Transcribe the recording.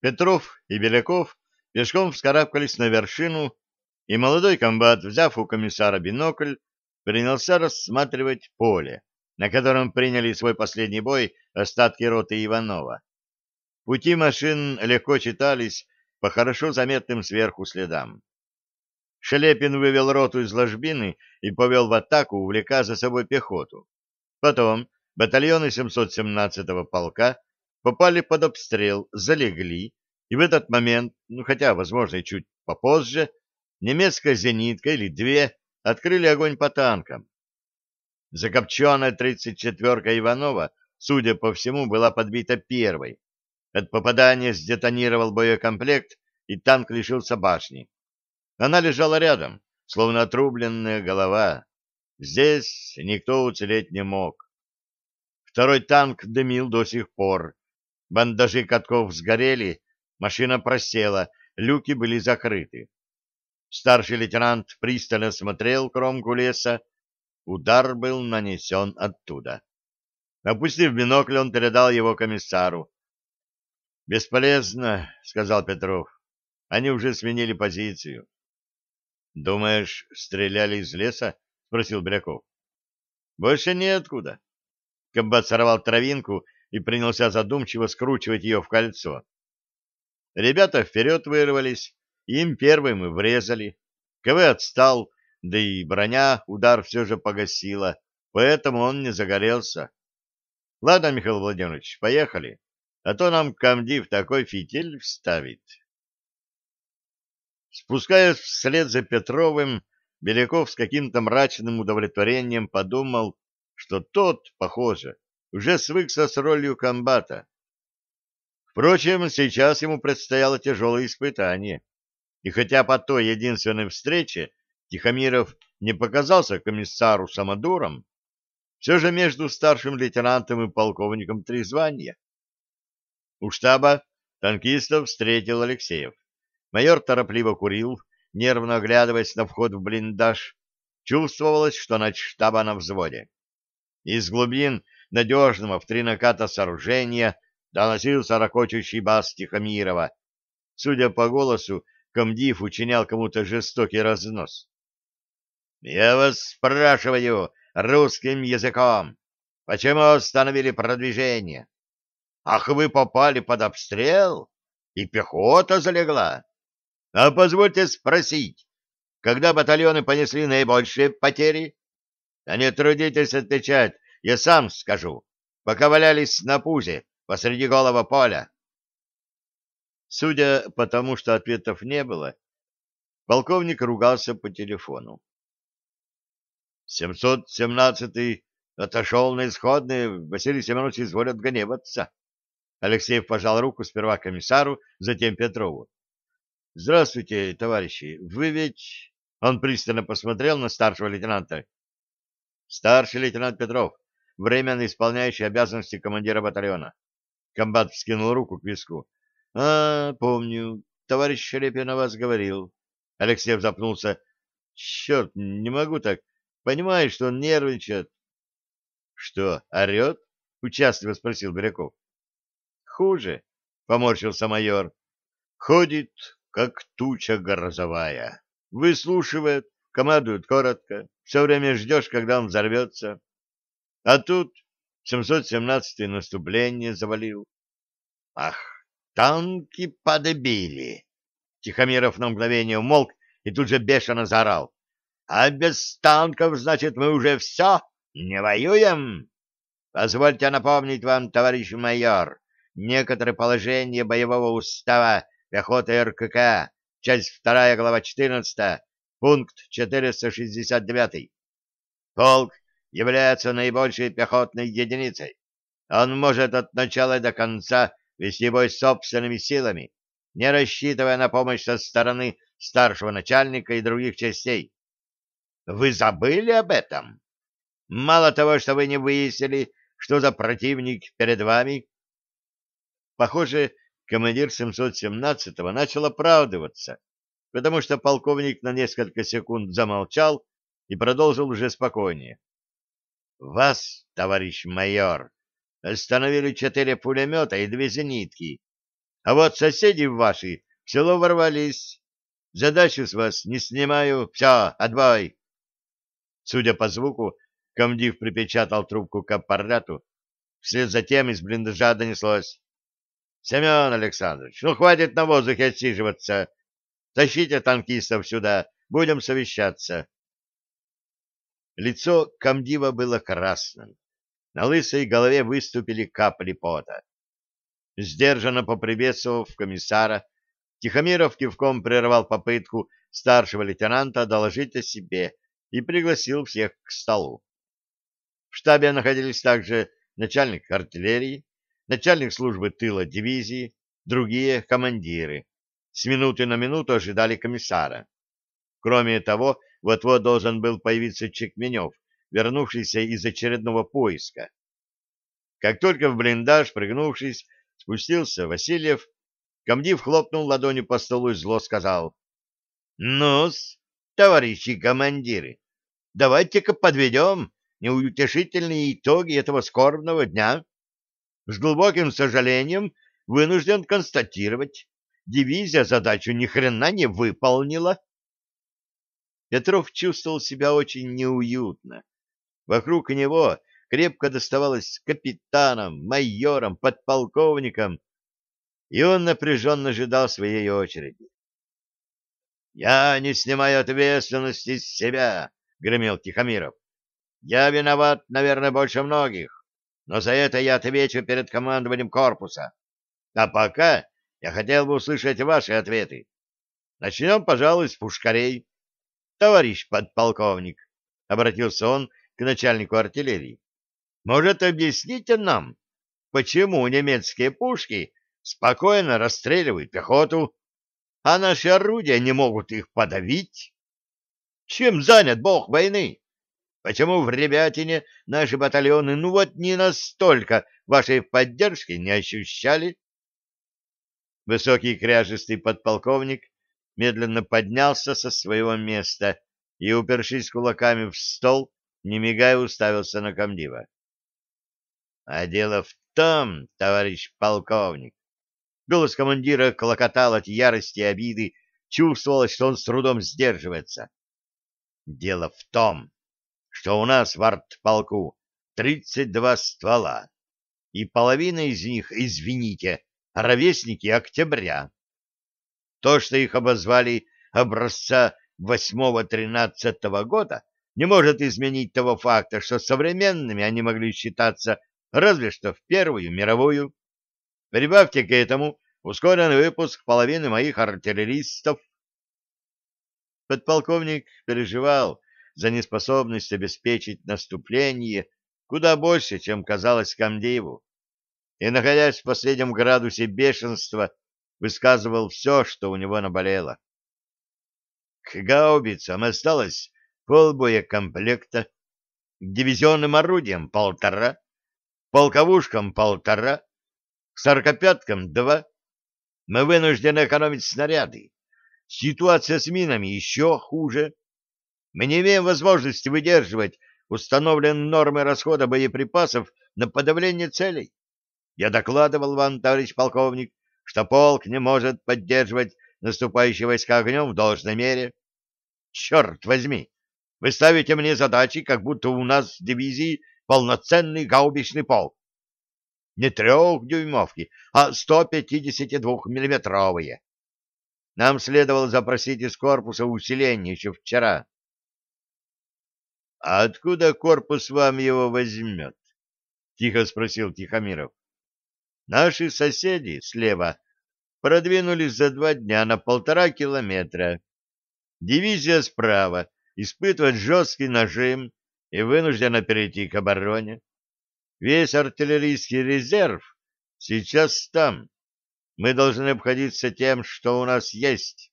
Петров и Беляков пешком вскарабкались на вершину, и молодой комбат, взяв у комиссара бинокль, принялся рассматривать поле, на котором приняли свой последний бой остатки роты Иванова. Пути машин легко читались по хорошо заметным сверху следам. Шелепин вывел роту из ложбины и повел в атаку, увлекая за собой пехоту. Потом батальоны 717-го полка попали под обстрел, залегли, и в этот момент, ну хотя, возможно, и чуть попозже, немецкая зенитка или две открыли огонь по танкам. Закопченная 34-ка Иванова, судя по всему, была подбита первой. От попадания сдетонировал боекомплект, и танк лишился башни. Она лежала рядом, словно отрубленная голова. Здесь никто уцелеть не мог. Второй танк дымил до сих пор. Бандажи катков сгорели, машина просела, люки были закрыты. Старший лейтенант пристально смотрел кромку леса. Удар был нанесен оттуда. Опустив бинокль, он передал его комиссару. «Бесполезно», — сказал Петров. «Они уже сменили позицию». «Думаешь, стреляли из леса?» — спросил Бряков. «Больше неоткуда». Комбат сорвал травинку и принялся задумчиво скручивать ее в кольцо. Ребята вперед вырвались, им первым и врезали. КВ отстал, да и броня удар все же погасила, поэтому он не загорелся. Ладно, Михаил Владимирович, поехали, а то нам комдив такой фитиль вставит. Спускаясь вслед за Петровым, Беляков с каким-то мрачным удовлетворением подумал, что тот, похоже, уже свыкся с ролью комбата. Впрочем, сейчас ему предстояло тяжелое испытание. И хотя по той единственной встрече Тихомиров не показался комиссару самодуром, все же между старшим лейтенантом и полковником три звания. У штаба танкистов встретил Алексеев. Майор торопливо курил, нервно оглядываясь на вход в блиндаж. Чувствовалось, что над штаба на взводе. Из глубин надежного в три наката сооружения доносился ракочущий бас Тихомирова. Судя по голосу, комдив учинял кому-то жестокий разнос. — Я вас спрашиваю русским языком, почему остановили продвижение? Ах, вы попали под обстрел, и пехота залегла. А позвольте спросить, когда батальоны понесли наибольшие потери? А не трудитесь отвечать, я сам скажу, пока валялись на пузе посреди голого поля. Судя по тому, что ответов не было, полковник ругался по телефону. «Семьсот семнадцатый отошел на исходные, Василий Семенович изволит гневаться». Алексеев пожал руку сперва комиссару, затем Петрову. «Здравствуйте, товарищи, вы ведь...» Он пристально посмотрел на старшего лейтенанта. «Старший лейтенант Петров, временно исполняющий обязанности командира батальона». Комбат вскинул руку к виску. — А, помню. Товарищ Шелепин о вас говорил. Алексей запнулся. — Черт, не могу так. Понимаешь, что он нервничает. — Что, орет? — участливо спросил Биряков. — Хуже, — поморщился майор. — Ходит, как туча грозовая. Выслушивает, командует коротко. Все время ждешь, когда он взорвется. А тут 717-е наступление завалил. Ах, танки подбили. Тихомиров на мгновение умолк и тут же бешено заорал. А без танков, значит, мы уже все, не воюем? Позвольте напомнить вам, товарищ майор, некоторые положения боевого устава пехоты РКК, часть 2, глава 14, пункт 469. Полк является наибольшей пехотной единицей. Он может от начала до конца вести бой собственными силами, не рассчитывая на помощь со стороны старшего начальника и других частей. Вы забыли об этом? Мало того, что вы не выяснили, что за противник перед вами. Похоже, командир 717-го начал оправдываться, потому что полковник на несколько секунд замолчал и продолжил уже спокойнее. Вас, товарищ майор, остановили четыре пулемета и две зенитки. А вот соседи ваши в село ворвались. Задачу с вас не снимаю. Все, отбой. Судя по звуку, комдив припечатал трубку к аппарату. Вслед за тем из блиндажа донеслось. — Семен Александрович, ну хватит на воздухе отсиживаться. Тащите танкистов сюда, будем совещаться. Лицо комдива было красным. На лысой голове выступили капли пота. Сдержанно поприветствовав комиссара, Тихомиров кивком прервал попытку старшего лейтенанта доложить о себе и пригласил всех к столу. В штабе находились также начальник артиллерии, начальник службы тыла дивизии, другие командиры. С минуты на минуту ожидали комиссара. Кроме того, вот-вот должен был появиться Чекменев, вернувшийся из очередного поиска. Как только в блиндаж, прыгнувшись, спустился Васильев, комдив хлопнул ладонью по столу и зло сказал. ну товарищи командиры, давайте-ка подведем неутешительные итоги этого скорбного дня. С глубоким сожалением вынужден констатировать, дивизия задачу ни хрена не выполнила. Петров чувствовал себя очень неуютно. Вокруг него крепко доставалось капитанам, майорам, подполковникам, и он напряженно ожидал своей очереди. «Я не снимаю ответственности с себя», — гремел Тихомиров. «Я виноват, наверное, больше многих, но за это я отвечу перед командованием корпуса. А пока я хотел бы услышать ваши ответы. Начнем, пожалуй, с пушкарей. Товарищ подполковник, — обратился он к начальнику артиллерии. Может, объясните нам, почему немецкие пушки спокойно расстреливают пехоту, а наши орудия не могут их подавить? Чем занят бог войны? Почему в Ребятине наши батальоны ну вот не настолько вашей поддержки не ощущали? Высокий кряжистый подполковник медленно поднялся со своего места и, упершись кулаками в стол, не мигая, уставился на комдива. А дело в том, товарищ полковник, голос командира клокотал от ярости и обиды, чувствовалось, что он с трудом сдерживается. Дело в том, что у нас в артполку тридцать два ствола, и половина из них, извините, ровесники октября. То, что их обозвали образца восьмого-тринадцатого года, не может изменить того факта, что современными они могли считаться разве что в Первую мировую. Прибавьте к этому ускоренный выпуск половины моих артиллеристов. Подполковник переживал за неспособность обеспечить наступление куда больше, чем казалось Камдееву, и, находясь в последнем градусе бешенства, высказывал все, что у него наболело. К гаубицам осталось полбоя комплекта, к дивизионным орудиям полтора, полковушкам полтора, к сорокопяткам два. Мы вынуждены экономить снаряды. Ситуация с минами еще хуже. Мы не имеем возможности выдерживать установленные нормы расхода боеприпасов на подавление целей. Я докладывал вам, товарищ полковник, что полк не может поддерживать наступающие войска огнем в должной мере. Черт возьми! Вы ставите мне задачи, как будто у нас в дивизии полноценный гаубичный полк. Не трехдюймовки, а 152-миллиметровые. Нам следовало запросить из корпуса усиление еще вчера. — А откуда корпус вам его возьмет? — тихо спросил Тихомиров. — Наши соседи слева продвинулись за два дня на полтора километра. Дивизия справа испытывает жесткий нажим и вынуждена перейти к обороне. Весь артиллерийский резерв сейчас там. Мы должны обходиться тем, что у нас есть.